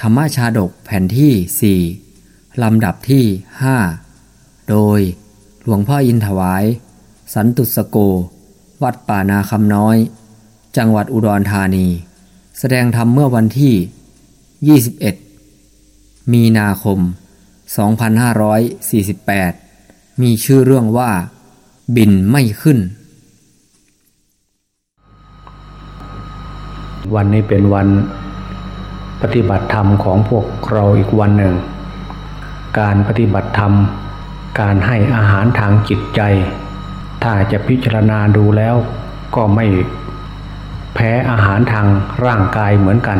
ธรรมชาดกแผ่นที่สี่ลำดับที่ห้าโดยหลวงพ่ออินถวาย สันตุสโก วัดป่านาคำน้อย จังหวัดอุดรธานี แสดงธรรมเมื่อวันที่ 21 มีนาคม 2548 มีชื่อเรื่องว่า บินไม่ขึ้น วันนี้เป็นวัน ปฏิบัติธรรมของพวกเราอีกวันหนึ่ง การปฏิบัติธรรม การให้อาหารทางจิตใจ ถ้าจะพิจารณาดูแล้วก็ไม่แพ้อาหารทางร่างกายเหมือนกัน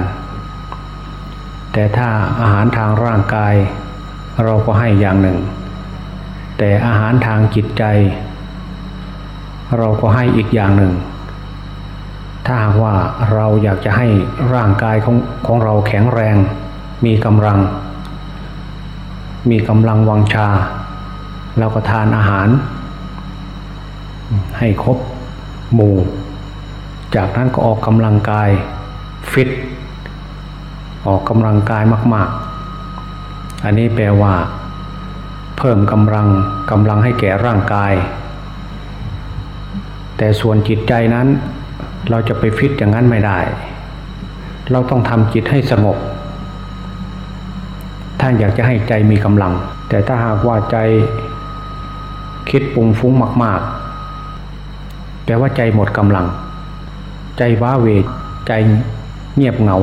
แต่ถ้าอาหารทางร่างกาย เราก็ให้อย่างหนึ่ง แต่อาหารทางจิตใจ เราก็ให้อีกอย่างหนึ่ง ถ้าหากว่าเราอยากจะให้ร่างกายของของเราแข็งแรง มีกำลัง มีกำลังวังชา เราก็ทานอาหาร ให้ครบหมู่ จากนั้นก็ออกกำลังกายฟิต ออกกำลังกายมาก ๆ อันนี้แปลว่า เพิ่มกำลังกำลังให้แก่ร่างกาย แต่ส่วนจิตใจนั้น เราจะไปฟิตอย่างนั้นไม่ได้ เราต้องทำจิตให้สงบถ้าอยากจะให้ใจมีกำลัง แต่ถ้าหากว่าใจคิดปุ่งฟุ้งมาก ๆ แปลว่าใจหมดกำลัง ใจว้าเวใจเงียบเหงา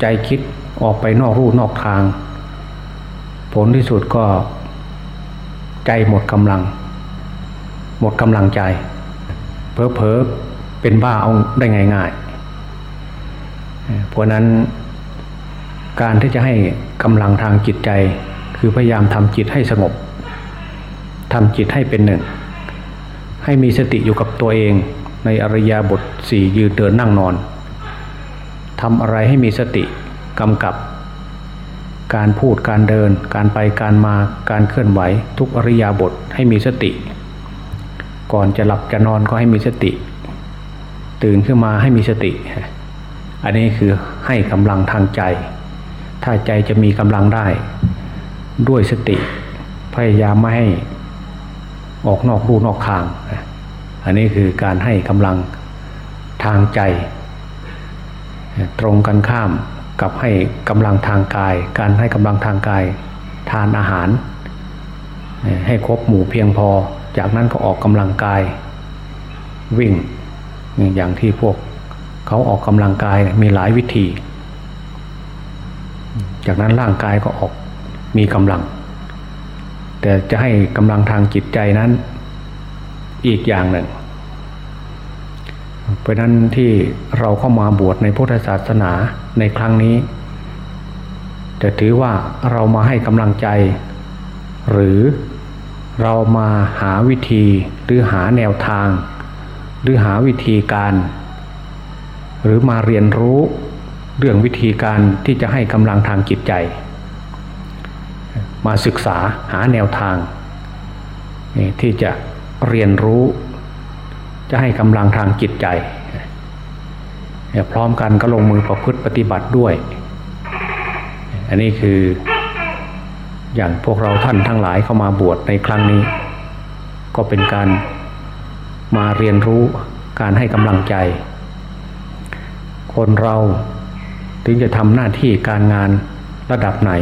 ใจคิดออกไปนอกรูนอกทาง ผลที่สุดก็ ใจหมดกำลัง หมดกำลังใจ เพอเพอ เป็นบ้าเอาได้ง่ายๆ เพราะนั้นการที่จะให้กำลังทางจิตใจ คือพยายามทำจิตให้สงบทำจิตให้เป็นหนึ่ง ให้มีสติอยู่กับตัวเองในอริยบทสี่ยืนเดินนั่งนอนทำอะไรให้มีสติกำกับ การพูดการเดิน การไปการมาการเคลื่อนไหว ทุกอริยบทให้มีสติ ก่อนจะหลับจะนอนก็ให้มีสติ ตื่นขึ้นมาให้มีสติ อันนี้คือให้กำลังทางใจ ถ้าใจจะมีกำลังได้ ด้วยสติ พยายามไม่ให้ออกนอกรูนอกทาง อันนี้คือการให้กำลังทางใจ ตรงกันข้ามกับให้กำลังทางกาย การให้กำลังทางกาย ทานอาหาร ให้ครบหมู่เพียงพอ จากนั้นก็ออกกำลังกาย วิ่ง อย่างที่พวกเขาออกกำลังกายมีหลายวิธี จากนั้นร่างกายก็ออกมีกำลัง แต่จะให้กำลังทางจิตใจนั้นอีกอย่างหนึ่ง เพราะนั้นที่เราเข้ามาบวชในพุทธศาสนาในครั้งนี้ จะถือว่าเรามาให้กำลังใจ หรือเรามาหาวิธีหรือหาแนวทาง หรือหาวิธีการ หรือมาเรียนรู้เรื่องวิธีการที่จะให้กำลังทางจิตใจ มาศึกษาหาแนวทาง ที่จะเรียนรู้ จะให้กำลังทางจิตใจ พร้อมกันก็ลงมือประพฤติปฏิบัติด้วย อันนี้คืออย่างพวกเราท่านทั้งหลายเข้ามาบวชในครั้งนี้ ก็เป็นการ มาเรียนรู้การให้กำลังใจ คนเราถึงจะทำหน้าที่การงานระดับไหน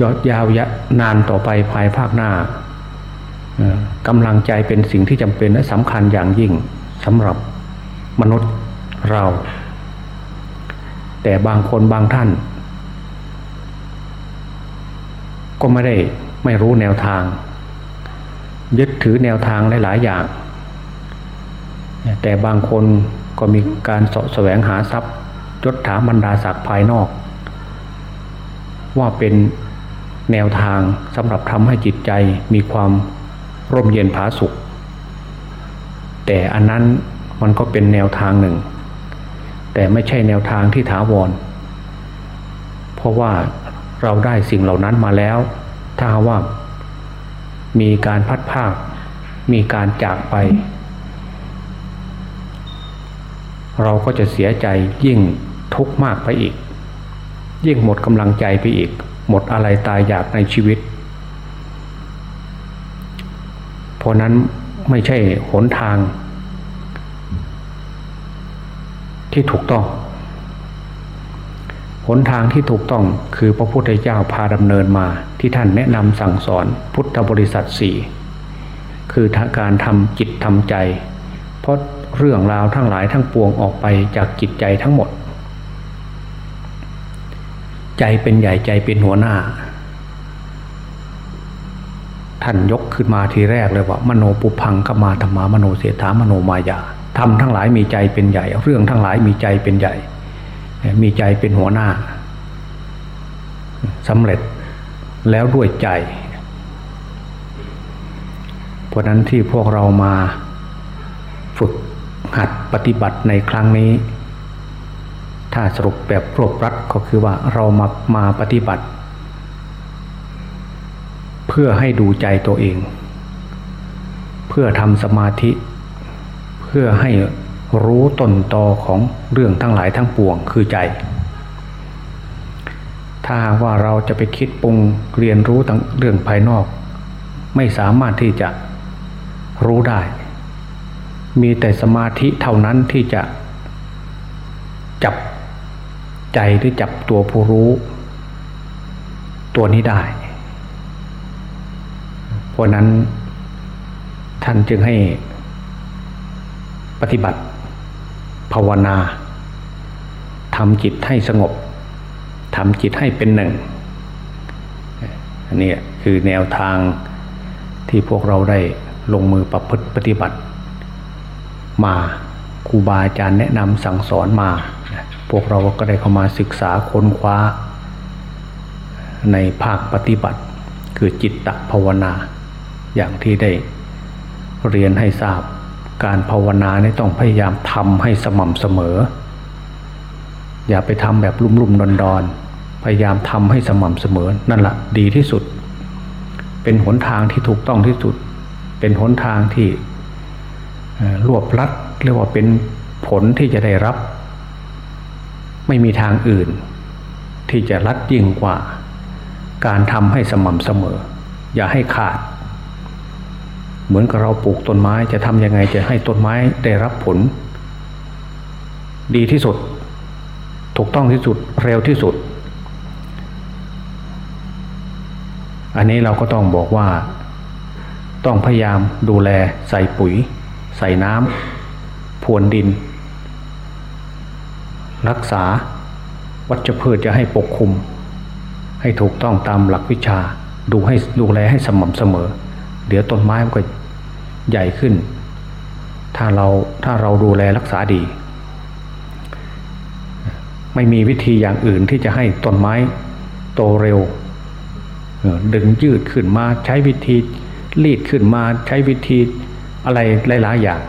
ยอดยาวยะนานต่อไปภายภาคหน้ากำลังใจเป็นสิ่งที่จำเป็นและสำคัญอย่างยิ่งสำหรับมนุษย์เรา แต่บางคนบางท่าน ก็ไม่ได้ไม่รู้แนวทาง ยึดถือแนวทางหลายๆอย่าง แต่บางคนก็มีการสะแสวงหาทรัพย์ยศถาบรรดาศักดิ์ภายนอก ว่าเป็นแนวทางสำหรับทำให้จิตใจมีความร่มเย็นผาสุข แต่อันนั้นมันก็เป็นแนวทางหนึ่ง แต่ไม่ใช่แนวทางที่ถาวร เพราะว่าเราได้สิ่งเหล่านั้นมาแล้ว ถ้าว่า มีการพัดภาค มีการจากไป เราก็จะเสียใจยิ่งทุกข์มากไปอีก ยิ่งหมดกำลังใจไปอีก หมดอะไรตายอยากในชีวิต เพราะนั้นไม่ใช่หนทาง ที่ถูกต้องหนทางที่ถูกต้องคือพระพุทธเจ้าพาดำเนินมา ที่ท่านแนะนำสั่งสอนพุทธบริษัทสี่คือการทำจิตทำใจ เพราะเรื่องราวทั้งหลายทั้งปวงออกไปจากจิตใจทั้งหมด ใจเป็นใหญ่ใจเป็นหัวหน้า ท่านยกขึ้นมาทีแรกเลยว่า มโนปุพังขมาธรรมามโนเสถามโนมายาทำทั้งหลายมีใจเป็นใหญ่ เรื่องทั้งหลายมีใจเป็นใหญ่ มีใจเป็นหัวหน้าสำเร็จ แล้วด้วยใจ เพราะนั้นที่พวกเรามาฝึกหัดปฏิบัติในครั้งนี้ ถ้าสรุปแบบรวบรัดก็คือว่าเรามามาปฏิบัติ เพื่อให้ดูใจตัวเอง เพื่อทำสมาธิ เพื่อให้รู้ต้นตอของเรื่องทั้งหลายทั้งปวงคือใจ ถ้าว่าเราจะไปคิดปรุงเรียนรู้ตั้งเรื่องภายนอก ไม่สามารถที่จะรู้ได้ มีแต่สมาธิเท่านั้นที่จะจับใจหรือจับตัวผู้รู้ ตัวนี้ได้เพราะนั้นท่านจึงให้ปฏิบัติ ภาวนาทำจิตให้สงบ ทำจิตให้เป็นหนึ่งอันนี้คือแนวทางที่พวกเราได้ลงมือประพฤติปฏิบัติ มาครูบาอาจารย์แนะนำสั่งสอนมา พวกเราก็ได้เข้ามาศึกษาค้นคว้า ในภาคปฏิบัติ คือจิตตภาวนา อย่างที่ได้เรียนให้ทราบการภาวนาเนี่ต้องพยายามทำให้สม่ำเสมอ อย่าไปทำแบบลุ่มๆดอนๆ พยายามทำให้สม่ำเสมอนั่นแหละดีที่สุด เป็นหนทางที่ถูกต้องที่สุด เป็นหนทางที่รวบลัดเรียกว่าเป็นผลที่จะได้รับ ไม่มีทางอื่น ที่จะรัดยิ่งกว่า การทำให้สม่ำเสมอ อย่าให้ขาด เหมือนกับเราปลูกต้นไม้จะทำยังไงจะให้ต้นไม้ได้รับผล ดีที่สุด ถูกต้องที่สุดเร็วที่สุด อันนี้เราก็ต้องบอกว่า ต้องพยายามดูแลใส่ปุ๋ย ใส่น้ำพรวนดิน รักษาวัชพืชจะให้ปกคลุม ให้ถูกต้องตามหลักวิชา ดูให้ดูแลให้สม่ำเสมอ เดี๋ยวต้นไม้มันก็ใหญ่ขึ้น ถ้าเราถ้าเราดูแลรักษาดี ไม่มีวิธีอย่างอื่นที่จะให้ต้นไม้โตเร็ว ดึงยืดขึ้นมาใช้วิธีรีดขึ้นมาใช้วิธีอะไรหลายๆอย่าง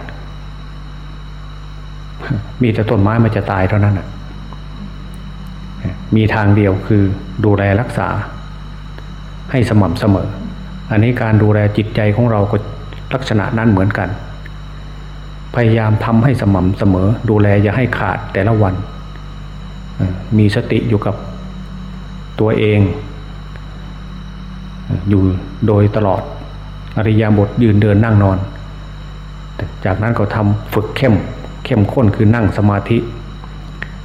มีแต่ต้นไม้มันจะตายเท่านั้นนะมีทางเดียวคือดูแลรักษา ให้สม่ำเสมอ อันนี้การดูแลจิตใจของเราก็ลักษณะนั้นเหมือนกัน พยายามทำให้สม่ำเสมอ ดูแลอย่าให้ขาดแต่ละวัน มีสติอยู่กับตัวเอง อยู่โดยตลอดอริยาบทยืนเดินนั่งนอน จากนั้นก็ทำฝึกเข้มเข้มข้นคือนั่งสมาธิ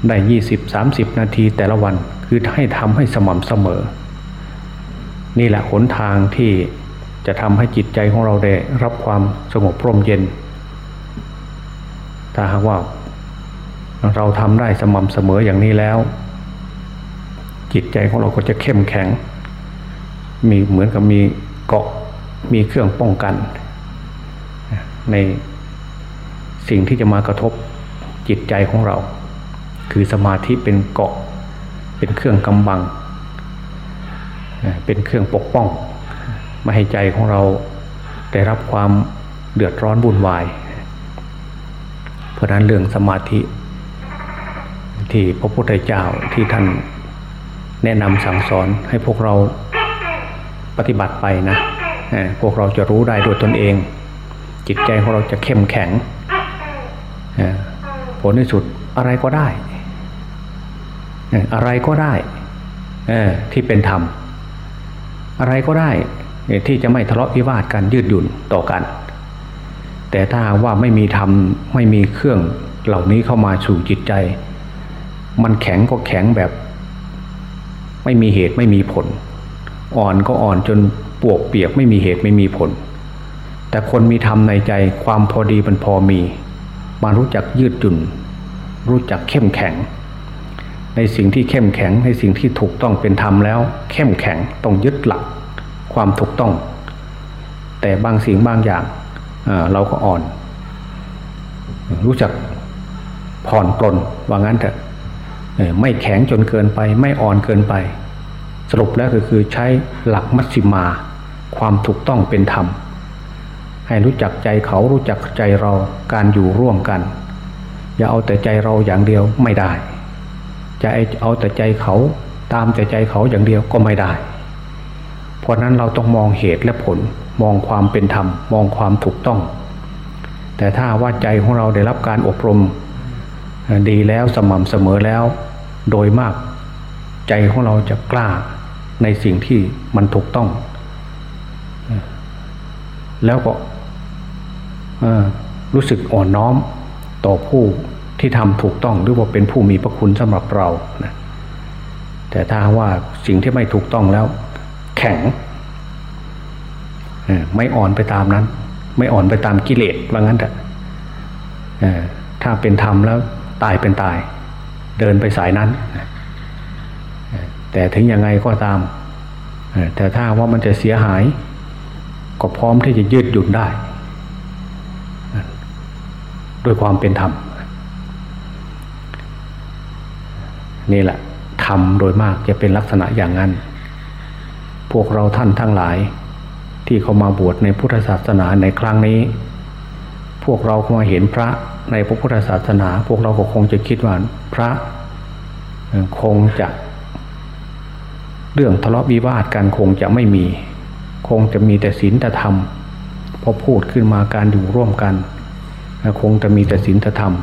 ได้ยี่สิบสามสิบนาทีแต่ละวันคือให้ทำให้สม่ำเสมอ นี่แหละหนทางที่จะทำให้จิตใจของเราได้รับความสงบพร่มเย็น ถ้าหากว่าเราทำได้สม่ำเสมออย่างนี้แล้ว จิตใจของเราก็จะเข้มแข็ง มีเหมือนกับมีเกาะมีเครื่องป้องกัน ในสิ่งที่จะมากระทบจิตใจของเรา คือสมาธิเป็นเกาะ เป็นเครื่องกำบัง เป็นเครื่องปกป้องไม่ให้ใจของเราได้รับความเดือดร้อนวุ่นวาย เพราะนั้นเรื่องสมาธิ ที่พระพุทธเจ้าที่ท่านแนะนำสั่งสอนให้พวกเรา ปฏิบัติไปนะพวกเราจะรู้ได้ด้วยตนเอง จิตใจของเราจะเข้มแข็งผลที่สุดอะไรก็ได้ อะไรก็ได้ที่เป็นธรรม อะไรก็ได้ที่จะไม่ทะเลาะวิวาทกันยืดหยุ่นต่อกัน แต่ถ้าว่าไม่มีธรรมไม่มีเครื่องเหล่านี้เข้ามาสู่จิตใจ มันแข็งก็แข็งแบบ ไม่มีเหตุไม่มีผล อ่อนก็อ่อนจนปวกเปียกไม่มีเหตุไม่มีผล แต่คนมีธรรมในใจความพอดีมันพอมี มารู้จักยืดหยุน รู้จักเข้มแข็ง ในสิ่งที่เข้มแข็งในสิ่งที่ถูกต้องเป็นธรรมแล้ว เข้มแข็งต้องยึดหลัก ความถูกต้อง แต่บางสิ่งบางอย่างเราก็อ่อน รู้จักผ่อนปลนว่างั้นเถอะไม่แข็งจนเกินไป ไม่อ่อนเกินไป สรุปแล้วก็คือใช้หลักมัชฌิมา ความถูกต้องเป็นธรรม ให้รู้จักใจเขารู้จักใจเราการอยู่ร่วมกัน อย่าเอาแต่ใจเราอย่างเดียวไม่ได้จะเอาแต่ใจเขาตามแต่ใจเขาอย่างเดียวก็ไม่ได้ เพราะนั้นเราต้องมองเหตุและผลมองความเป็นธรรม มองความถูกต้อง แต่ถ้าว่าใจของเราได้รับการอบรม ดีแล้วสม่ำเสมอแล้ว โดยมากใจของเราจะกล้า ในสิ่งที่มันถูกต้อง แล้วก็รู้สึกอ่อนน้อมต่อผู้ที่ทำถูกต้องหรือว่าเป็นผู้มีพระคุณสำหรับเรานะแต่ถ้าว่าสิ่งที่ไม่ถูกต้องแล้ว แข็งไม่อ่อนไปตามนั้น ไม่อ่อนไปตามกิเลสว่างั้นแต่ถ้าเป็นธรรมแล้วตายเป็นตาย เดินไปสายนั้น แต่ถึงยังไงก็ตาม แต่ถ้าว่ามันจะเสียหาย ก็พร้อมที่จะยืดหยุ่นได้ ด้วยความเป็นธรรม นี่แหละธรรมโดยมากจะเป็นลักษณะอย่างนั้น พวกเราท่านทั้งหลาย ที่เข้ามาบวชในพุทธศาสนาในครั้งนี้ พวกเราเข้ามาเห็นพระในพระพุทธศาสนา พวกเราก็คงจะคิดว่าพระคงจะ เรื่องทะเลาะวิวาทกันคงจะไม่มี คงจะมีแต่ศีลธรรมพอพูดขึ้นมาการอยู่ร่วมกันคงจะมีแต่ศีลธรรม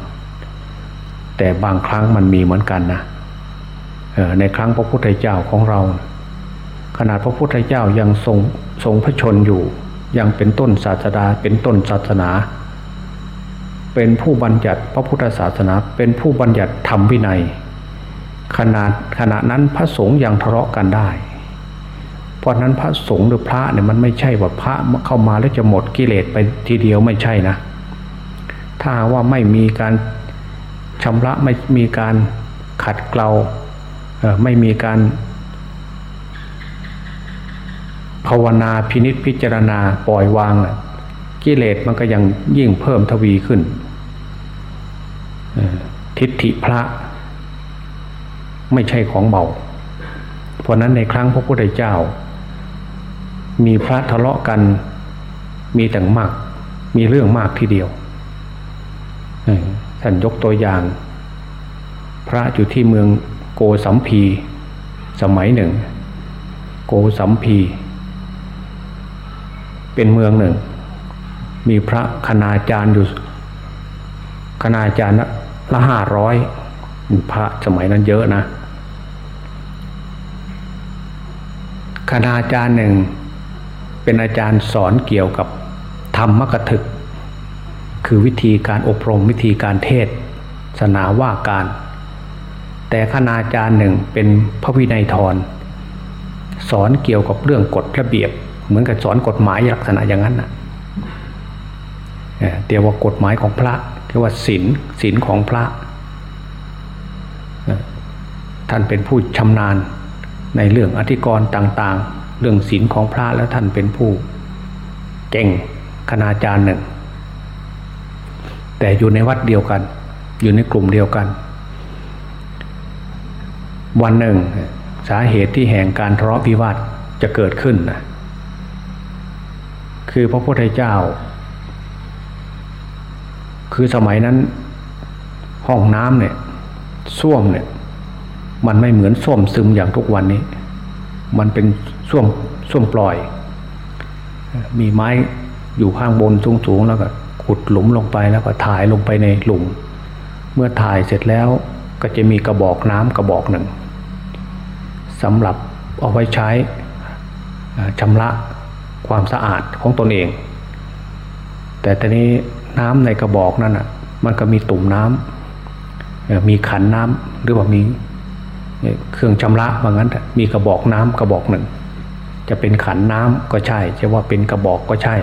แต่บางครั้งมันมีเหมือนกันนะในครั้งพระพุทธเจ้าของเรา ขนาดพระพุทธเจ้ายังทรงทรงพระชนอยู่ ยังเป็นต้นศาสดาเป็นต้นศาสนา เป็นผู้บัญญัติพระพุทธศาสนา เป็นผู้บัญญัติธรรมวินัย ขนาดขณะนั้นพระสงฆ์ยังทะเลาะกันได้ เพราะนั้นพระสงฆ์หรือพระเนี่ยมันไม่ใช่ว่าพระเข้ามาแล้วจะหมดกิเลสไปทีเดียวไม่ใช่นะ ถ้าว่าไม่มีการชำระไม่มีการขัดเกลาไม่มีการภาวนาพินิษพิจารณาปล่อยวางกิเลสมันก็ยังยิ่งเพิ่มทวีขึ้น ทิฏฐิพระ ไม่ใช่ของเบา เพราะนั้นในครั้งพระพุทธเจ้า มีพระทะเลาะกันมีแต่งมาก มีเรื่องมากทีเดียวท่านยกตัวอย่าง พระอยู่ที่เมืองโกสัมพี สมัยหนึ่ง โกสัมพี เป็นเมืองหนึ่ง มีพระคณาจารย์อยู่คณาจารย์ละห้าร้อยพระสมัยนั้นเยอะนะ คณาจารย์หนึ่ง เป็นอาจารย์สอนเกี่ยวกับธรรมกถึก คือวิธีการอบรมวิธีการเทศศาสนาว่าการ แต่คณาจารย์หนึ่งเป็นพระวินัยทรสอนเกี่ยวกับเรื่องกฎระเบียบ เหมือนกับสอนกฎหมายลักษณะอย่างนั้นนะเดี๋ยวว่ากฎหมายของพระเรียกว่าศีลศีลของพระ ท่านเป็นผู้ชำนาญ ในเรื่องอธิกรณ์ต่างๆ เรื่องศีลของพระแล้วท่านเป็นผู้เก่งคณาจารย์หนึ่ง แต่อยู่ในวัดเดียวกัน อยู่ในกลุ่มเดียวกัน วันหนึ่ง สาเหตุที่แห่งการทะเลาะวิวาทจะเกิดขึ้นนะคือพระพุทธเจ้า คือสมัยนั้นห้องน้ำเนี่ยส้วมเนี่ย มันไม่เหมือนส้วมซึมอย่างทุกวันนี้ มันเป็นส้วมส้วมปล่อย มีไม้อยู่ข้างบนสูงๆแล้วก็ขุดหลุมลงไปแล้วก็ถ่ายลงไปในหลุม เมื่อถ่ายเสร็จแล้วก็จะมีกระบอกน้ำกระบอกหนึ่งสำหรับเอาไว้ใช้ชำระความสะอาดของตนเอง แต่ตอนนี้น้ำในกระบอกนั่นอะมันก็มีตุ่มน้ำมีขันน้ำหรือว่ามี เครื่องชำระว่างั้นมีกระบอกน้ำกระบอกหนึ่ง จะเป็นขันน้ำก็ใช่ จะว่าเป็นกระบอกก็ใช่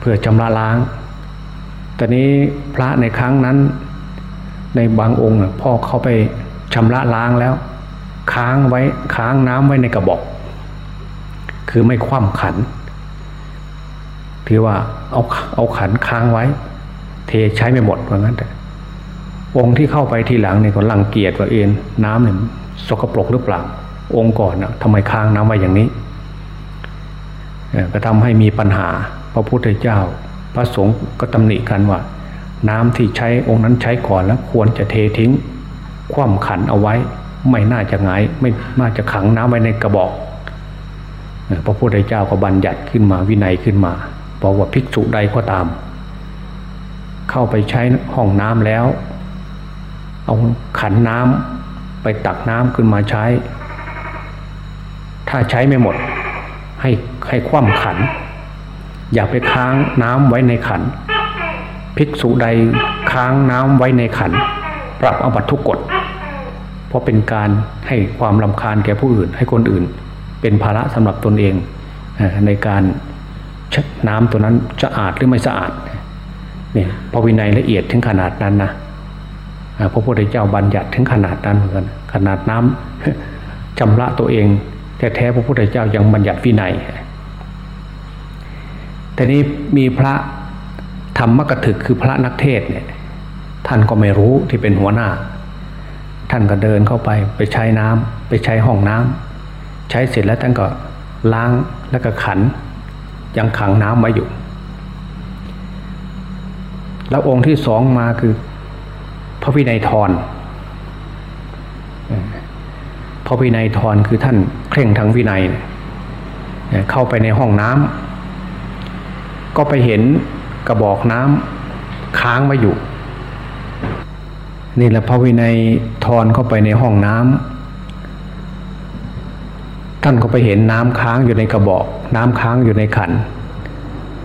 เพื่อชำระล้างตอนนี้พระในครั้งนั้น ในบางองค์พ่อเขาไปชำระล้างแล้ว ค้างไว้ค้างน้ำไว้ในกระบอก คือไม่คว่ำขันถือว่าเอาเอาขันค้างไว้ เทใช้ไม่หมดว่างั้น องค์ที่เข้าไปทีหลังเนี่ยก็ลังเกียจว่าเอ็นน้ำเนี่ยสกปรกหรือเปล่า องค์ก่อนนะทำไมค้างน้ำไว้อย่างนี้ก็ทำให้มีปัญหา พระพุทธเจ้า พระสงฆ์ก็ตำหนิกันว่า น้ำที่ใช้องค์นั้นใช้ก่อนแล้วควรจะเททิ้ง คว่ำขันเอาไว้ ไม่น่าจะงายไม่น่าจะขังน้ำไว้ในกระบอก พระพุทธเจ้าก็บัญญัติขึ้นมาวินัยขึ้นมาบอกว่าภิกษุใดก็ตาม เข้าไปใช้ห้องน้ำแล้ว เอาขันน้ำไปตักน้ำขึ้นมาใช้ ถ้าใช้ไม่หมด ให้ให้คว่ำขัน อย่าไปค้างน้ำไว้ในขัน ภิกษุใดค้างน้ำไว้ในขัน ปรับอบัตทุกกฎ เพราะเป็นการให้ความลำคาญแก่ผู้อื่น ให้คนอื่น เป็นภาระสำหรับตนเองในการน้ำตัวนั้นสะอาดหรือไม่สะอาดเนี่ยพระวินัยละเอียดถึงขนาดนั้นนะ พระพุทธเจ้าบัญญัติถึงขนาดนั้นเหมือนกันขนาดน้ำจำละตัวเองแท้ๆพระพุทธเจ้ายังบัญญัติวินัยแต่นี้มีพระธรรมกถึกคือพระนักเทศเนี่ยท่านก็ไม่รู้ที่เป็นหัวหน้า ท่านก็เดินเข้าไปไปใช้น้ำไปใช้ห้องน้ำใช้เสร็จแล้วท่านก็ล้างแล้วก็ขัน ยังขังน้ำไว้อยู่ แล้วองค์ที่สองมาคือ พระวินัยทรพระวินัยทรคือท่านเคร่งทางวินัย เข้าไปในห้องน้ำก็ไปเห็นกระบอกน้ำค้างไว้อยู่ นี่แหละพระวินัยทรเข้าไปในห้องน้ำท่านก็ไปเห็นน้ำค้างอยู่ในกระบอก น้ำค้างอยู่ในขัน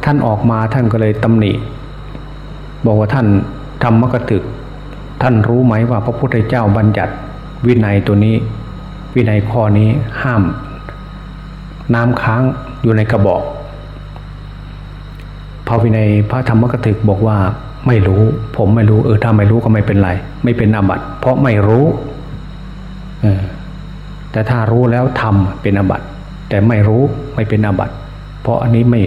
ท่านออกมาท่านก็เลยตำหนิ บอกว่าท่านทำมกตึก ท่านรู้ไหมว่าพระพุทธเจ้าบัญญัติวินัยตัวนี้ วินัยข้อนี้ห้าม น้ำค้างอยู่ในกระบอกพระวินัยพระธรรมกถึกบอกว่าไม่รู้ ผมไม่รู้เออถ้าไม่รู้ก็ไม่เป็นไร ไม่เป็นอาบัติเพราะไม่รู้แต่ถ้ารู้แล้วทำเป็นอาบัติแต่ไม่รู้ไม่เป็นอาบัติเพราะอันนี้ไม่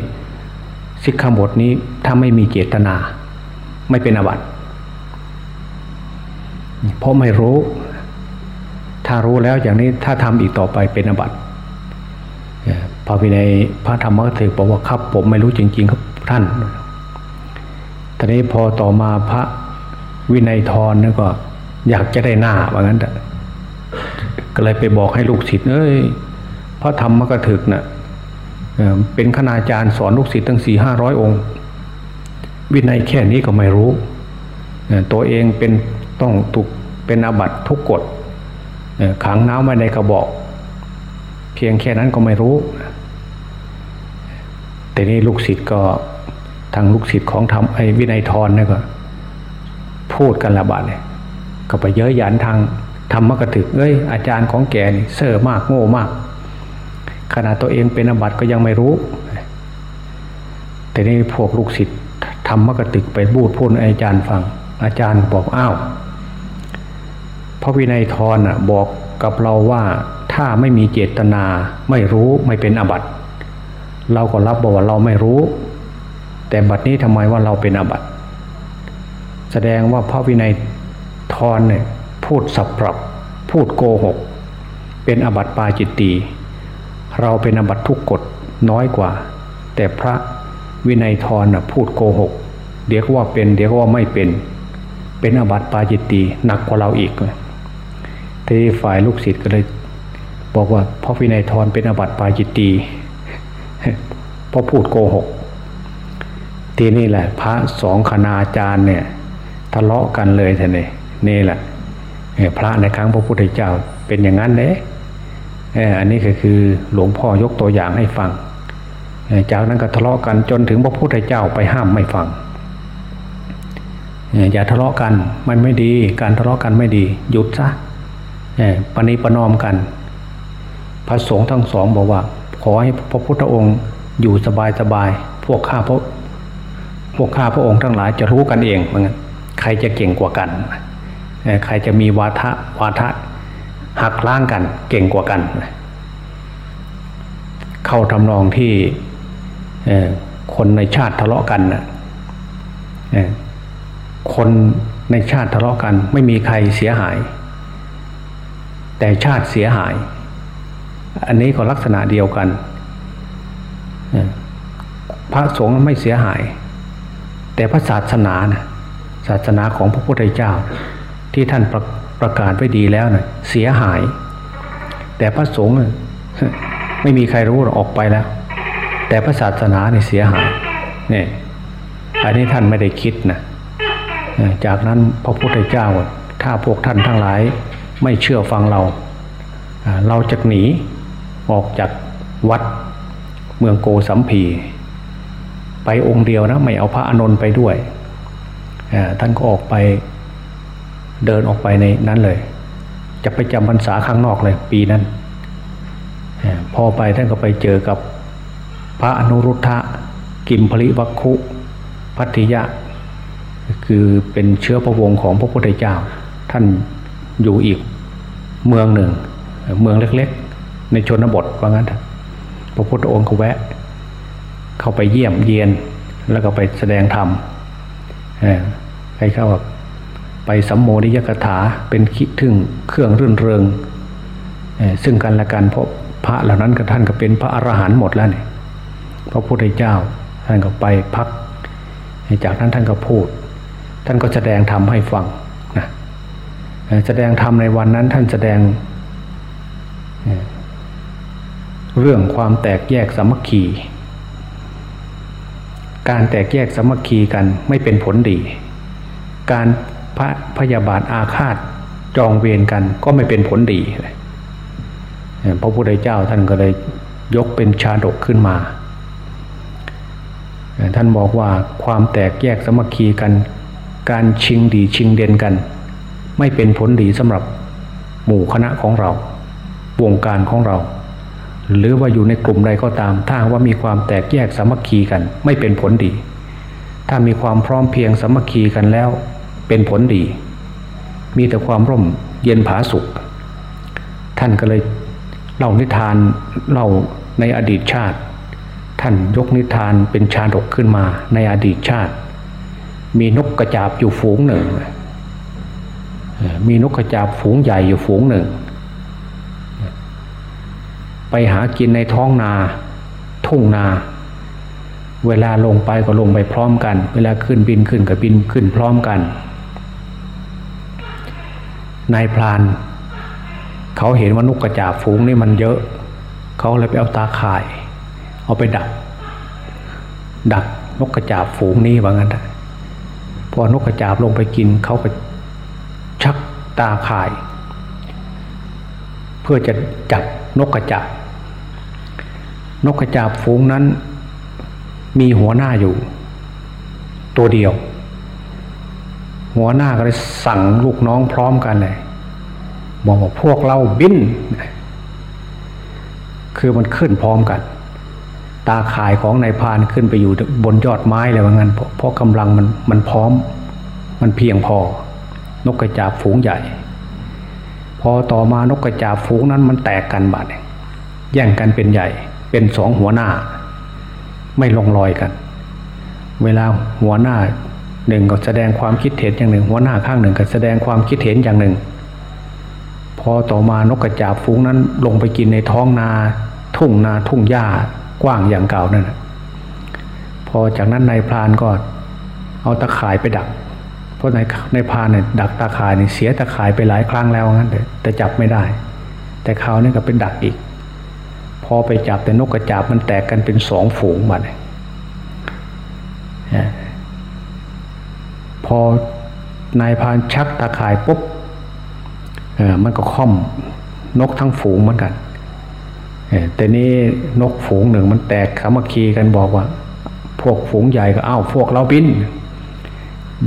สิกขาบทนี้ถ้าไม่มีเจตนา ไม่เป็นอาบัติ เพราะไม่รู้ ถ้ารู้แล้วอย่างนี้ถ้าทำอีกต่อไปเป็นอบัติพระวินัยพระธรรมก็ถือบอกว่าครับ ผมไม่รู้จริง ๆ ครับท่านตอนนี้พอต่อมาพระวินัยทรนี่ก็ อยากจะได้หน้าว่างั้นแต่ก็เลยไปบอกให้ลูกศิษย์เอ้ยพระธรรมกถึกนะ่ะเป็นคณาจารย์สอนลูกศิษย์ตั้งสี่ห้าร้อยองค์ วินัยแค่นี้ก็ไม่รู้ ตัวเองเป็น ต้องถูกเป็นอาบัตทุกกฎขังน้ำไว้ในกระบอก เพียงแค่นั้นก็ไม่รู้ แต่นี่ลูกศิษย์ก็ทางลูกศิษย์ของทำไอ้วินัยทรนี่ก็ พูดกันละบาดเลยก็ไปเย้ยหยันทางธรรมกถึกเอ้ยอาจารย์ของแกนี่เซ่อมากโง่มากขนาดตัวเองเป็นอาบัตก็ยังไม่รู้ แต่นี่พวกลูกศิษย์ทำมกติกไปบูดพูดอาจารย์ฟัง อาจารย์บอกอ้าว พระวินัยทรอะบอกกับเราว่าถ้าไม่มีเจตนาไม่รู้ไม่เป็นอบัตเราก็รับบอกว่าเราไม่รู้ แต่บัดนี้ทำไมว่าเราเป็นอบัตแสดงว่าพระวินัยทรเนี่ยพูดสับปรับ พูดโกหก เป็นอบัตปาจิตตีเราเป็นอบัตทุกกฎน้อยกว่า แต่พระวินัยทรพูดโกหก เดี๋ยวก็ว่าเป็น เดี๋ยวก็ว่าไม่เป็น เป็นอบัตปาจิตตีหนักกว่าเราอีก ทีฝ่ายลูกศิษย์ก็เลยบอกว่าพระวินัยทรเป็นอบัติปาจิตตีเพราะพูดโกหก ทีนี่แหละ พระสองคณาจารย์เนี่ยทะเลาะกันเลยท่านนี่นี่แหละพระในครั้งพระพุทธเจ้าเป็นอย่างนั้นเ่ยอันนี้ก็คือหลวงพ่อยกตัวอย่างให้ฟัง จากนั้นก็ทะเลาะกันจนถึงพระพุทธเจ้าไปห้ามไม่ฟัง อย่าทะเลาะกันมันไม่ดี การทะเลาะกันไม่ดีหยุดซะ ปณิปนอมกัน พระสงฆ์ทั้งสองบอกว่า ขอให้พระพุทธองค์อยู่สบายสบายพวกข้าพระพวกข้าพระองค์ทั้งหลายจะรู้กันเองเหมือนกันใครจะเก่งกว่ากัน ใครจะมีวาทะวาทะหักล้างกันเก่งกว่ากัน เข้าทำนองที่คนในชาติทะเลาะกันคนในชาติทะเลาะกัน ไม่มีใครเสียหาย แต่ชาติเสียหาย อันนี้ก็ลักษณะเดียวกัน พระสงฆ์ไม่เสียหาย แต่พระศาสนานะศาสนาของพระพุทธเจ้า ที่ท่านประประกาศไว้ดีแล้วนะ่ะเสียหาย แต่พระสงฆ์ไม่มีใครรู้ออกไปแล้ว แต่พระศาสนาเนี่ยเสียหายเนี่ยอันนี้ท่านไม่ได้คิดนะจากนั้นพระพุทธเจ้าถ้าพวกท่านทั้งหลาย ไม่เชื่อฟังเรา เราจะหนีออกจากวัดเมืองโกสัมพี ไปองค์เดียวนะไม่เอาพระอานนท์ไปด้วย ท่านก็ออกไปเดินออกไปในนั้นเลย จะไปจำพรรษาข้างนอกเลยปีนั้น พอไปท่านก็ไปเจอกับพระอนุรุทธะกิมพลิวัคคุพัทยะ คือเป็นเชื้อพระวงศ์ของพระพุทธเจ้า ท่านอยู่อีก เมืองหนึ่ง เมืองเล็กๆ ในชนบทว่างั้นพระพุทธองค์ก็แวะ เข้าไปเยี่ยมเยียนแล้วก็ไปแสดงธรรมใครเข้าไปสัมโมนิยกถาเป็นคิดถึงเครื่องรื่นเริงซึ่งกันและกันเพราะพระเหล่านั้นกับท่านก็เป็นพระอรหันต์หมดแล้วเนี่ยพระพุทธเจ้าท่านก็ไปพัก จากนั้นท่านก็พูด ท่านก็แสดงธรรมให้ฟัง แสดงธรรมในวันนั้นท่านแสดง เรื่องความแตกแยกสามัคคี การแตกแยกสามัคคีกันไม่เป็นผลดี การพระพยาบาทอาฆาตจองเวรกันก็ไม่เป็นผลดีเลยพระพุทธเจ้าท่านก็เลยยกเป็นชาดกขึ้นมา ท่านบอกว่าความแตกแยกสมัคคีกัน การชิงดีชิงเด่นกัน ไม่เป็นผลดีสำหรับหมู่คณะของเรา วงการของเรา หรือว่าอยู่ในกลุ่มใดก็ตาม ถ้าว่ามีความแตกแยกสมัคคีกัน ไม่เป็นผลดี ถ้ามีความพร้อมเพียงสมัคคีกันแล้ว เป็นผลดี มีแต่ความร่มเย็นผาสุข ท่านก็เลยเล่านิทานเล่าในอดีตชาติ ท่านยกนิทานเป็นชาดกขึ้นมาในอดีตชาติ มีนกกระจาบอยู่ฝูงหนึ่ง มีนกกระจาบฝูงใหญ่อยู่ฝูงหนึ่ง ไปหากินในท้องนา ทุ่งนา เวลาลงไปก็ลงไปพร้อมกัน เวลาขึ้นบินขึ้นก็บินขึ้นพร้อมกันนายพราน เขาเห็นว่านกกระจาบฝูงนี่มันเยอะ เขาเลยไปเอาตาข่าย เอาไปดัก ดักนกกระจาบฝูงนี้ว่างั้นพอนกกระจาบลงไปกินเขาก็ ชักตาข่าย เพื่อจะจับนกกระจาบนกกระจาบฝูงนั้นมีหัวหน้าอยู่ ตัวเดียว หัวหน้าก็เลยสั่งลูกน้องพร้อมกันเลยบอกว่าพวกเราบิน คือมันขึ้นพร้อมกัน ตาข่ายของนายพานขึ้นไปอยู่บนยอดไม้เลยว่างั้นเพราะกำลังมันมันพร้อม มันเพียงพอ นกกระจาบฝูงใหญ่ พอต่อมานกกระจาบฝูงนั้นมันแตกกันบาดแย่งกันเป็นใหญ่ เป็นสองหัวหน้า ไม่ลงรอยกัน เวลาหัวหน้าหนึ่งก็แสดงความคิดเห็นอย่างหนึ่ง หัวหน้าข้างหนึ่งก็แสดงความคิดเห็นอย่างหนึ่ง พอต่อมานกกระจาบฟุ้งนั้นลงไปกินในท้องนา ทุ่งนาทุ่งหญ้ากว้างอย่างเก่านั่นพอจากนั้นนายพรานก็เอาตะข่ายไปดัก ราะในในพานเนี่ยดักตะข่ายเนี่ยเสียตะข่ายไปหลายครั้งแล้วงั้นแต่จับไม่ได้ แต่คราวนี้ก็เป็นดักอีก พอไปจับแต่นกกระจาบมันแตกกันเป็นสองฝูงบัดเนี่ยพอนายพานชักตาข่ายปุ๊บเออมันก็ค่อมนกทั้งฝูงเหมือนกันแต่นี้นกฝูงหนึ่งมันแตกขามาคีกันบอกว่า พวกฝูงใหญ่ก็อ้าวพวกเราบิน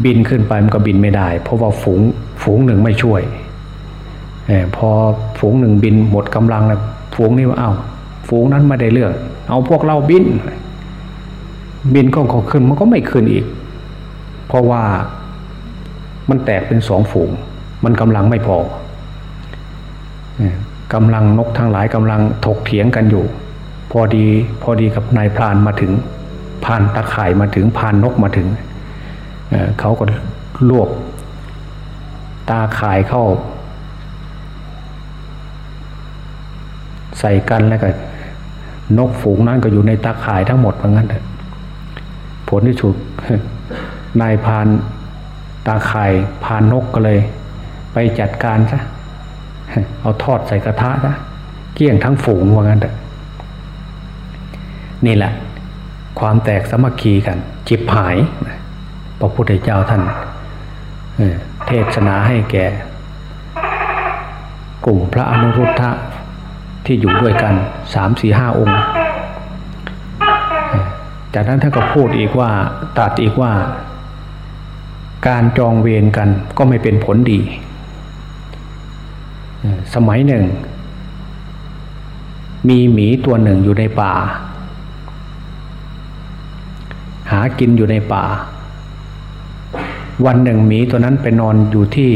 บินขึ้นไปมันก็บินไม่ได้ เพราะว่าฝูงฝูงหนึ่งไม่ช่วยอพอฝูงหนึ่งบินหมดกำลังแล้วฝูงนี้ว่าเอ้าฝูงนั้นไม่ได้เรื่อง เอาพวกเราบิน บินก็ขอขึ้นมันก็ไม่ขึ้นอีก เพราะว่ามันแตกเป็นสองฝูง มันกำลังไม่พอกำลังนกทั้งหลายกำลังถกเถียงกันอยู่ พอดีพอดีกับนายพรานมาถึงพานตะข่ายมาถึงพานนกมาถึง เขาก็ลวกตาข่ายเข้า ใส่กันแล้วก็นกฝูงนั้นก็อยู่ในตาข่ายทั้งหมดเหมือนกันผลที่สุดนายพานตาข่ายพานนกก็เลย ไปจัดการซะเอาทอดใส่กระทะนะเกี้ยงทั้งฝูงว่างั้นแต่นี่แหละ ความแตกสมัคคีกัน จิบหาย พระพุทธเจ้าท่านเทศนาให้แก่ กลุ่มพระอนุรุทธะที่อยู่ด้วยกันสามสี่ห้าองค์ จากนั้นท่านก็พูดอีกว่าตัดอีกว่า การจองเวรกันก็ไม่เป็นผลดี สมัยหนึ่ง มีหมีตัวหนึ่งอยู่ในป่า หากินอยู่ในป่า วันหนึ่งหมีตัวนั้นไปนอนอยู่ที่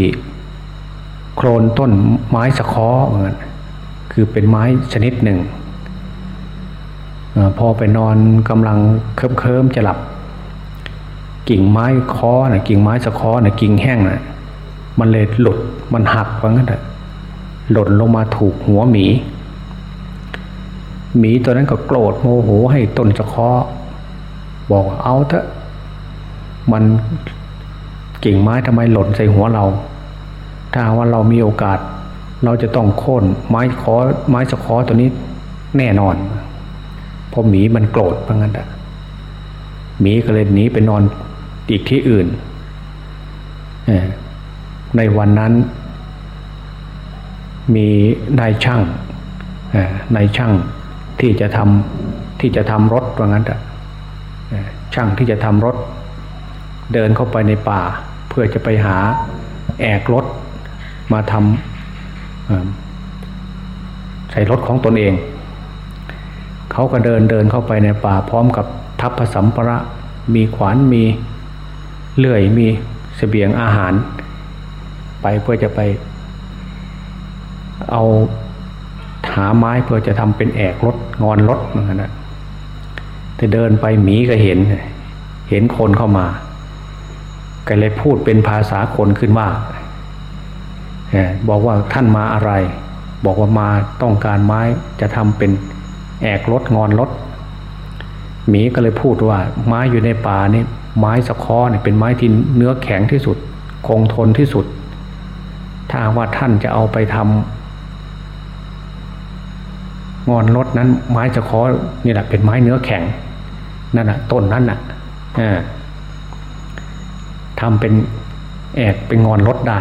โคลนต้นไม้สะคอเหมือนคือเป็นไม้ชนิดหนึ่งอพอไปนอนกำลังเคิมเคิมจะหลับ กิ่งไม้คอนะกิ่งไม้สะคอนะกิ่งแห้งนะมันเลยหลุดมันหักว่างั้นเถอะหล่นลงมาถูกหัวหมี หมีตัวนั้นก็โกรธโมโหให้ต้นสะคาะบอกเอาเถอะมัน กิ่งไม้ทำไมหล่นใส่หัวเรา ถ้าว่าเรามีโอกาส เราจะต้องโค่นไม้คอไม้สะคาะตัวนี้แน่นอนพอหมีมันโกรธเพราะงั้นอะหมีก็เลยหนีไปนอนอีกที่อื่นในวันนั้น มีนายช่างนายช่างที่จะทำที่จะทำรถว่างั้นแต่ช่างที่จะทำรถ เดินเข้าไปในป่า เพื่อจะไปหาแอกรถมาทำใส่รถของตนเอง เขาก็เดินเดินเข้าไปในป่าพร้อมกับทัพผสัมภระมีขวานมีเลื่อยมีเสบียงอาหาร ไปเพื่อจะไป เอาหาไม้เพื่อจะทำเป็นแอกรถงอนรถเหมือนกันนะแต่เดินไปหมีก็เห็น เห็นคนเข้ามา ก็เลยพูดเป็นภาษาคนขึ้นว่าบอกว่าท่านมาอะไร บอกว่ามาต้องการไม้จะทำเป็นแอกรถงอนรถหมีก็เลยพูดว่า ไม้อยู่ในป่านี่ไม้สะคอเนี่ยเป็นไม้ที่เนื้อแข็งที่สุด คงทนที่สุด ถ้าว่าท่านจะเอาไปทำงอนรถนั้น ไม้จะคอนี่แหละเป็นไม้เนื้อแข็งนั่นแหะต้นนั้นน่ะ ทำเป็นแอกเป็นงอนรถได้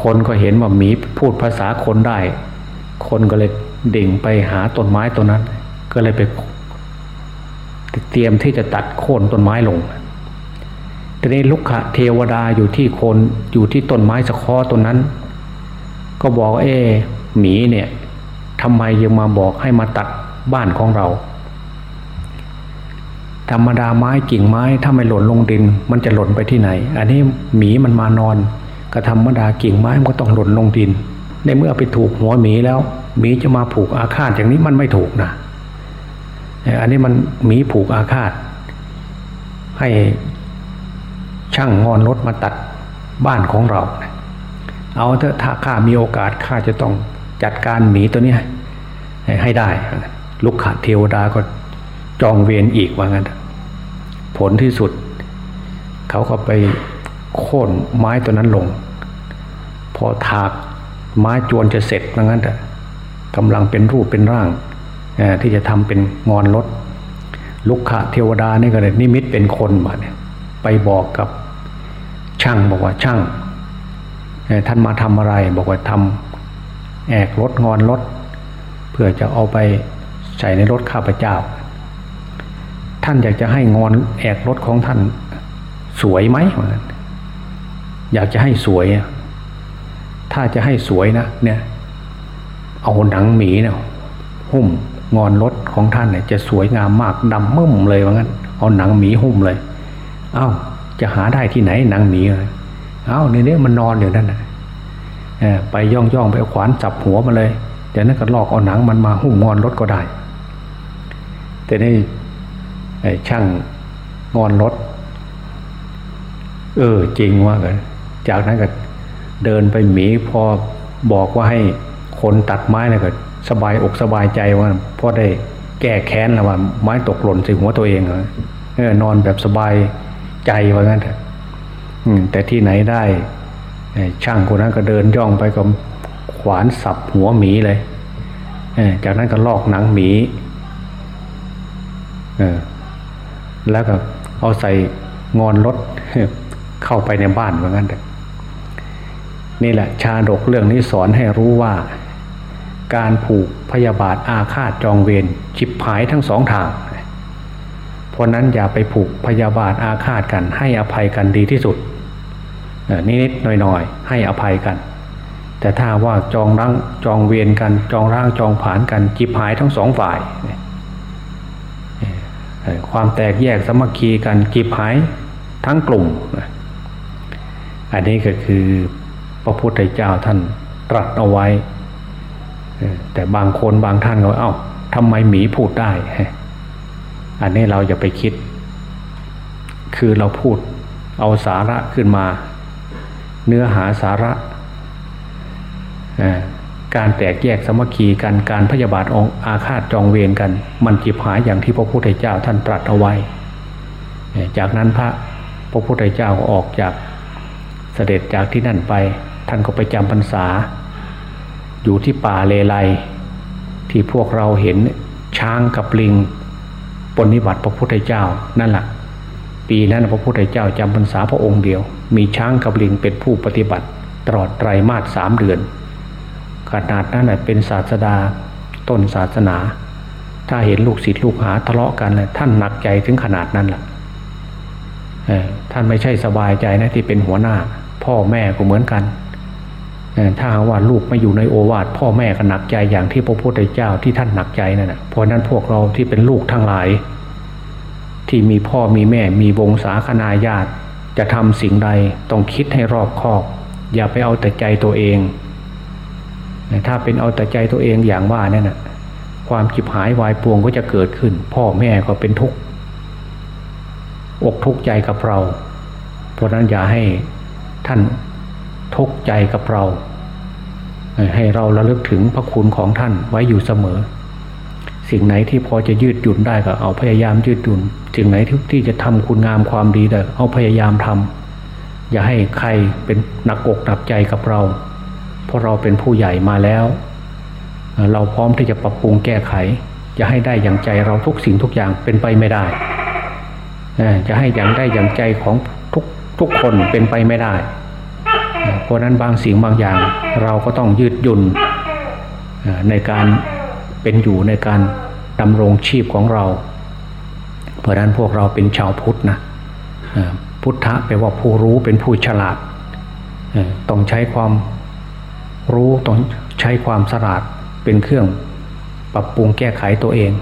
คนก็เห็นว่าหมีพูดภาษาคนได้ คนก็เลยดิ่งไปหาต้นไม้ต้นนั้น ก็เลยไปเตรียมที่จะตัดโค่นต้นไม้ลงทีนี้ลุกขะเทวดาอยู่ที่โคนอยู่ที่ต้นไม้สะคอต้นนั้น ก็บอกเอหมีเนี่ยทำไมยังมาบอกให้มาตัดบ้านของเรา ธรรมดาไม้กิ่งไม้ถ้าไม่หล่นลงดิน มันจะหล่นไปที่ไหน อันนี้หมีมันมานอนก็ธรรมดากิ่งไม้มันก็ต้องหล่นลงดิน ในเมื่อไปถูกหัวหมีแล้วหมีจะมาผูกอาฆาตอย่างนี้มันไม่ถูกนะอันนี้มันหมีผูกอาฆาต ให้ช่างงอนรถมาตัดบ้านของเรา เอาเถอะถ้าข้ามีโอกาสข้าจะต้องจัดการหมีตัวนี้ให้ได้ลุกขะเทวดาก็จองเวรอีกว่างั้น ผลที่สุด เขาก็ไปโค่นไม้ตัวนั้นลง พอถากไม้จวนจะเสร็จว่างั้นแต่กำลังเป็นรูปเป็นร่างที่จะทำเป็นงอนรถลุกขะเทวดานี่ก็เลยนิมิตเป็นคนมาเนี่ยไปบอกกับช่างบอกว่าช่างท่านมาทำอะไรบอกว่าทำแอกรถงอนรถเพื่อจะเอาไปใส่ในรถข้าพเจ้าานอยากจะให้งอนแอกรถของท่าน สวยไหมอยากจะให้สวย ถ้าจะให้สวยนะเนี่ย เอาหนังหมีเนี่ยหุ้มงอนรถของท่านเนี่ย จะสวยงามมากดำมึมเลยว่างั้น เอาหนังหมีหุ้มเลย เอา้า จะหาได้ที่ไหนหนังหมีเอา้าเนี่ยมันนอนอยู่นั่นนะไปย่องย่องไปเอาขวานจับหัวมาเลยเดี๋ยวนั้นก็ลอกเอาหนังมันมาหุ้มงอนรถก็ได้ แต่นี่ ช่างงอนรถ เออจริงว่ากันจากนั้นก็เดินไปหมีพอบอกว่าให้คนตัดไม้นี่ยก็สบายอกสบายใจว่าพอได้แก้แค้นแล้วว่าไม้ตกหล่นใส่หัวตัวเองเออนอนแบบสบายใจว่างั้นแต่ที่ไหนได้ช่างคนนั้นก็เดินย่องไปกับขวานสับหัวหมีเลยจากนั้นก็ลอกหนังหมี แล้วก็เอาใส่งอนรถเข้าไปในบ้านว่างั้นเถอะนี่แหละชาดกเรื่องนี้สอนให้รู้ว่า การผูกพยาบาทอาฆาตจองเวรจิบหายทั้งสองทาง เพราะนั้นอย่าไปผูกพยาบาทอาฆาตกัน ให้อภัยกันดีที่สุดนิดๆหน่อยๆให้อภัยกัน แต่ถ้าว่าจองร่างจองเวียนกันจองร่างจองผานกันจิบหายทั้งสองฝ่าย ความแตกแยกสมัคคีกันจิบหายทั้งกลุ่ม อันนี้ก็คือพระพุทธเจ้าท่านตรัสเอาไว้ แต่บางคนบางท่านก็เอา้าทำไมหมีพูดได้ อันนี้เราจะไปคิด คือเราพูดเอาสาระขึ้นมา เนื้อหาสาระ การแตกแยกสมัคคีกันการพยาบาทองอาฆาตจองเวรกัน มันจิบหายอย่างที่พระพุทธเจ้าท่านตรัสเอาไว้ จากนั้นพระพระพุทธเจ้าออกจากเสด็จจากที่นั่นไป ท่านก็ไปจำพรรษา อยู่ที่ป่าเลไลที่พวกเราเห็นช้างกับลิงปนิบัติพระพุทธเจ้านั่นแหละปีนั้นพระพุทธเจ้าจำพรรษาพระองค์เดียว มีช้างกับลิงเป็นผู้ปฏิบัติตลอดไตรมาสสามเดือน ขนาดนั้นเป็นศาสดาต้นศาสนา ถ้าเห็นลูกศิษย์ลูกหาทะเลาะกันเลยท่านหนักใจถึงขนาดนั้นแหละท่านไม่ใช่สบายใจนะที่เป็นหัวหน้า พ่อแม่ก็เหมือนกันถ้าว่าลูกไม่อยู่ในโอวาทพ่อแม่ก็หนักใจอย่างที่พระพุทธเจ้าที่ท่านหนักใจนั่นแหะเพราะนั้นพวกเราที่เป็นลูกทั้งหลาย ที่มีพ่อมีแม่มีวงศาคณาญาติ จะทำสิ่งใดต้องคิดให้รอบคอบ อย่าไปเอาแต่ใจตัวเอง ถ้าเป็นเอาแต่ใจตัวเองอย่างว่านั่นนะความจิบหายวายปวงก็จะเกิดขึ้น พ่อแม่ก็เป็นทุกข์อกทุกข์ใจกับเรา เพราะนั้นอย่าให้ท่านทุกข์ใจกับเรา ให้เราระลึกถึงพระคุณของท่านไว้อยู่เสมอ สิ่งไหนที่พอจะยืดหยุ่นได้ก็เอาพยายามยืดหยุ่นสิ่งไหนที่ที่จะทำคุณงามความดีได้เอาพยายามทำอย่าให้ใครเป็นหนักอกหนักใจกับเรา เพราะเราเป็นผู้ใหญ่มาแล้ว เราพร้อมที่จะปรับปรุงแก้ไข จะให้ได้อย่างใจเราทุกสิ่งทุกอย่างเป็นไปไม่ได้ จะให้อย่างได้อย่างใจของทุกทุกคนเป็นไปไม่ได้ เพราะนั้นบางสิ่งบางอย่างเราก็ต้องยืดหยุ่นในการเป็นอยู่ในการดำรงชีพของเรา เพราะนั้นพวกเราเป็นชาวพุทธนะพุทธะแปลว่าผู้รู้เป็นผู้ฉลาด ต้องใช้ความ รู้ต้องใช้ความสลาดเป็นเครื่อง ปรับปรุงแก้ไขตัวเอง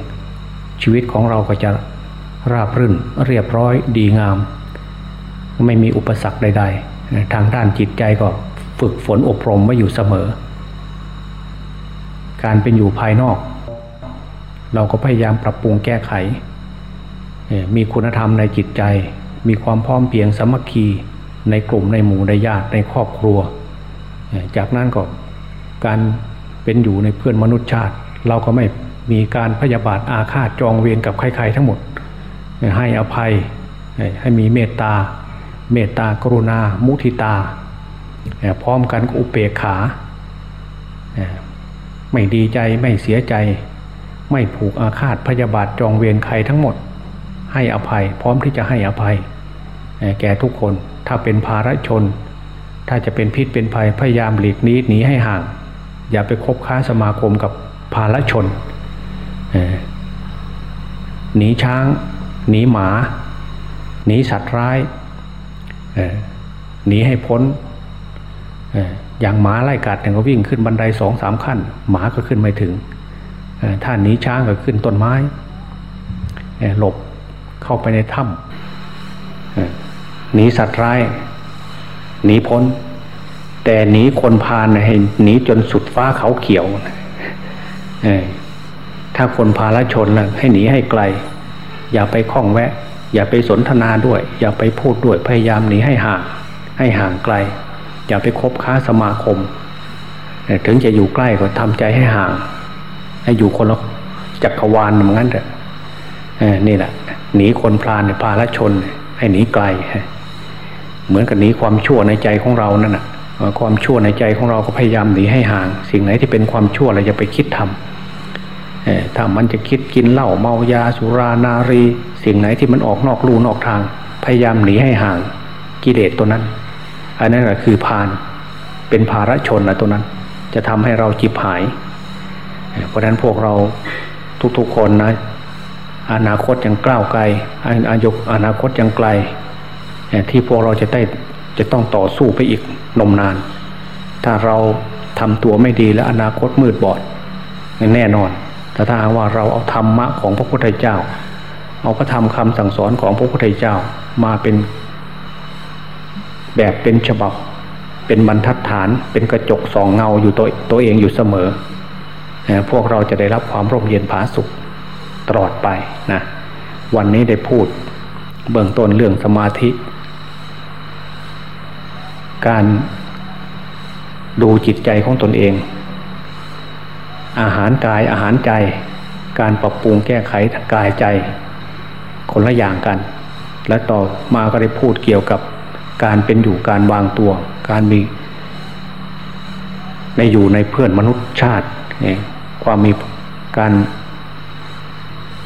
ชีวิตของเราก็จะราบรื่นเรียบร้อยดีงาม ไม่มีอุปสรรคใด ๆ ทางด้านจิตใจก็ฝึกฝนอบรมไว้อยู่เสมอ การเป็นอยู่ภายนอก เราก็พยายามปรับปรุงแก้ไข มีคุณธรรมในจิตใจ มีความพร้อมเพียงสมัคคีในกลุ่มในหมู่ในญาติในครอบครัว จากนั้นก็การเป็นอยู่ในเพื่อนมนุษยชาติ เราก็ไม่มีการพยาบาทอาฆาตจองเวรกับใครๆทั้งหมด ให้อภัยให้มีเมตตา เมตตากรุณา มุทิตา พร้อมกันก็อุเบกขา ไม่ดีใจไม่เสียใจ ไม่ผูกอาฆาตพยาบาทจองเวรใครทั้งหมด ให้อภัย พร้อมที่จะให้อภัย แก่ทุกคนถ้าเป็นภาระชน ถ้าจะเป็นพิษเป็นภัยพยายามหลีกนี้หนีให้ห่าง อย่าไปคบค้าสมาคมกับภาลชนหนีช้าง หนีหมา หนีสัตว์ร้ายหนีให้พ้นอย่างหมาไล่กัดเนี่ยก็วิ่งขึ้นบันไดสองสามขั้น หมาก็ขึ้นไม่ถึงถ้าหนีช้างก็ขึ้นต้นไม้หลบเข้าไปในถ้ำหนีสัตว์ร้าย หนีพ้น แต่หนีคนพาลให้หนีจนสุดฟ้าเขาเขียวถ้าคนพาละชนแล้วให้หนีให้ไกล อย่าไปคล้องแวะ อย่าไปสนทนาด้วย อย่าไปพูดด้วยพยายามหนีให้ห่างให้ห่างไกล อย่าไปคบค้าสมาคม ถึงจะอยู่ใกล้ก็ทำใจให้ห่าง ให้อยู่คนละจักรวาลเหมือนกันเถอะนี่แหละหนีคนพลานพาละชน ให้หนีไกล เหมือนกับหนีความชั่วในใจของเรานั่นแหะความชั่วในใจของเราก็พยายามหนีให้ห่าง สิ่งไหนที่เป็นความชั่วเราจะไปคิดทำถ้ามันจะคิดกินเหล้าเมายาสุรานารี สิ่งไหนที่มันออกนอกลู่นอกทาง พยายามหนีให้ห่างกิเลสตัวนั้น อันนั้นแหละคือพานเป็นภาระชนนะตัวนั้น จะทำให้เราจิบหาย เพราะฉะนั้นพวกเราทุกๆคนนะอนาคตยังกล้าวไกลอายุอนาคตยังไกล ที่พวกเราจะได้จะต้องต่อสู้ไปอีกนมนาน ถ้าเราทำตัวไม่ดีและอนาคตมืดบอดแน่นอน แต่ถ้าว่าเราเอาธรรมะของพระพุทธเจ้า เอาพระธรรมคำสั่งสอนของพระพุทธเจ้ามาเป็นแบบเป็นฉบับ เป็นบรรทัดฐาน เป็นกระจกสองเงาอยู่ตัวตัวเองอยู่เสมอ พวกเราจะได้รับความร่มเย็นผาสุขตลอดไปนะวันนี้ได้พูดเบื้องต้นเรื่องสมาธิ การดูจิตใจของตนเอง อาหารกายอาหารใจ การปรับปรุงแก้ไขกายใจ คนละอย่างกัน และต่อมาก็ได้พูดเกี่ยวกับการเป็นอยู่การวางตัว การมี ในอยู่ในเพื่อนมนุษย์ชาติความมีการ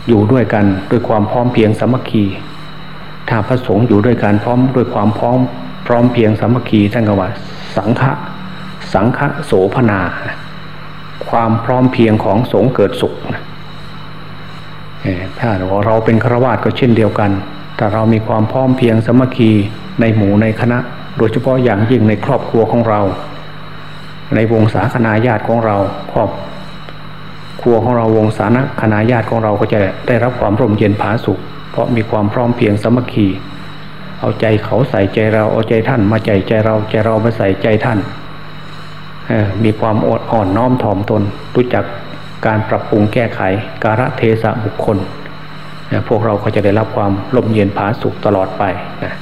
อยู่ด้วยกันด้วยความพร้อมเพียงสามัคคี ถ้าพระสงฆ์อยู่ด้วยการพร้อมด้วยความพร้อม พร้อมเพียงสามัคคีท่านก็ว่าสังฆะสังฆะโสภนา ความพร้อมเพียงของสงเกิดสุขถ้าเราเป็นฆราวาสก็เช่นเดียวกันถ้าเรามีความพร้อมเพียงสามัคคีในหมู่ในคณะ โดยเฉพาะอย่างยิ่งในครอบครัวของเรา ในวงศาคณาญาติของเราครอบครัวของเราวงศาคณาญาติของเราก็จะได้รับความร่มเย็นผาสุข เพราะมีความพร้อมเพียงสามัคคี เอาใจเขาใส่ใจเราเอาใจท่านมาใจใจเราใจเรามาใส่ใจท่านมีความอดอ่อนน้อมถ่อมตน รู้จักการปรับปรุงแก้ไข การะเทศะบุคคล พวกเราก็จะได้รับความร่มเย็นผาสุขตลอดไปนะ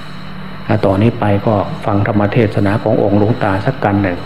ต่อนนี้ไปก็ฟังธรรมเทศนาขององค์หลวงตาสักกันหนึ่ง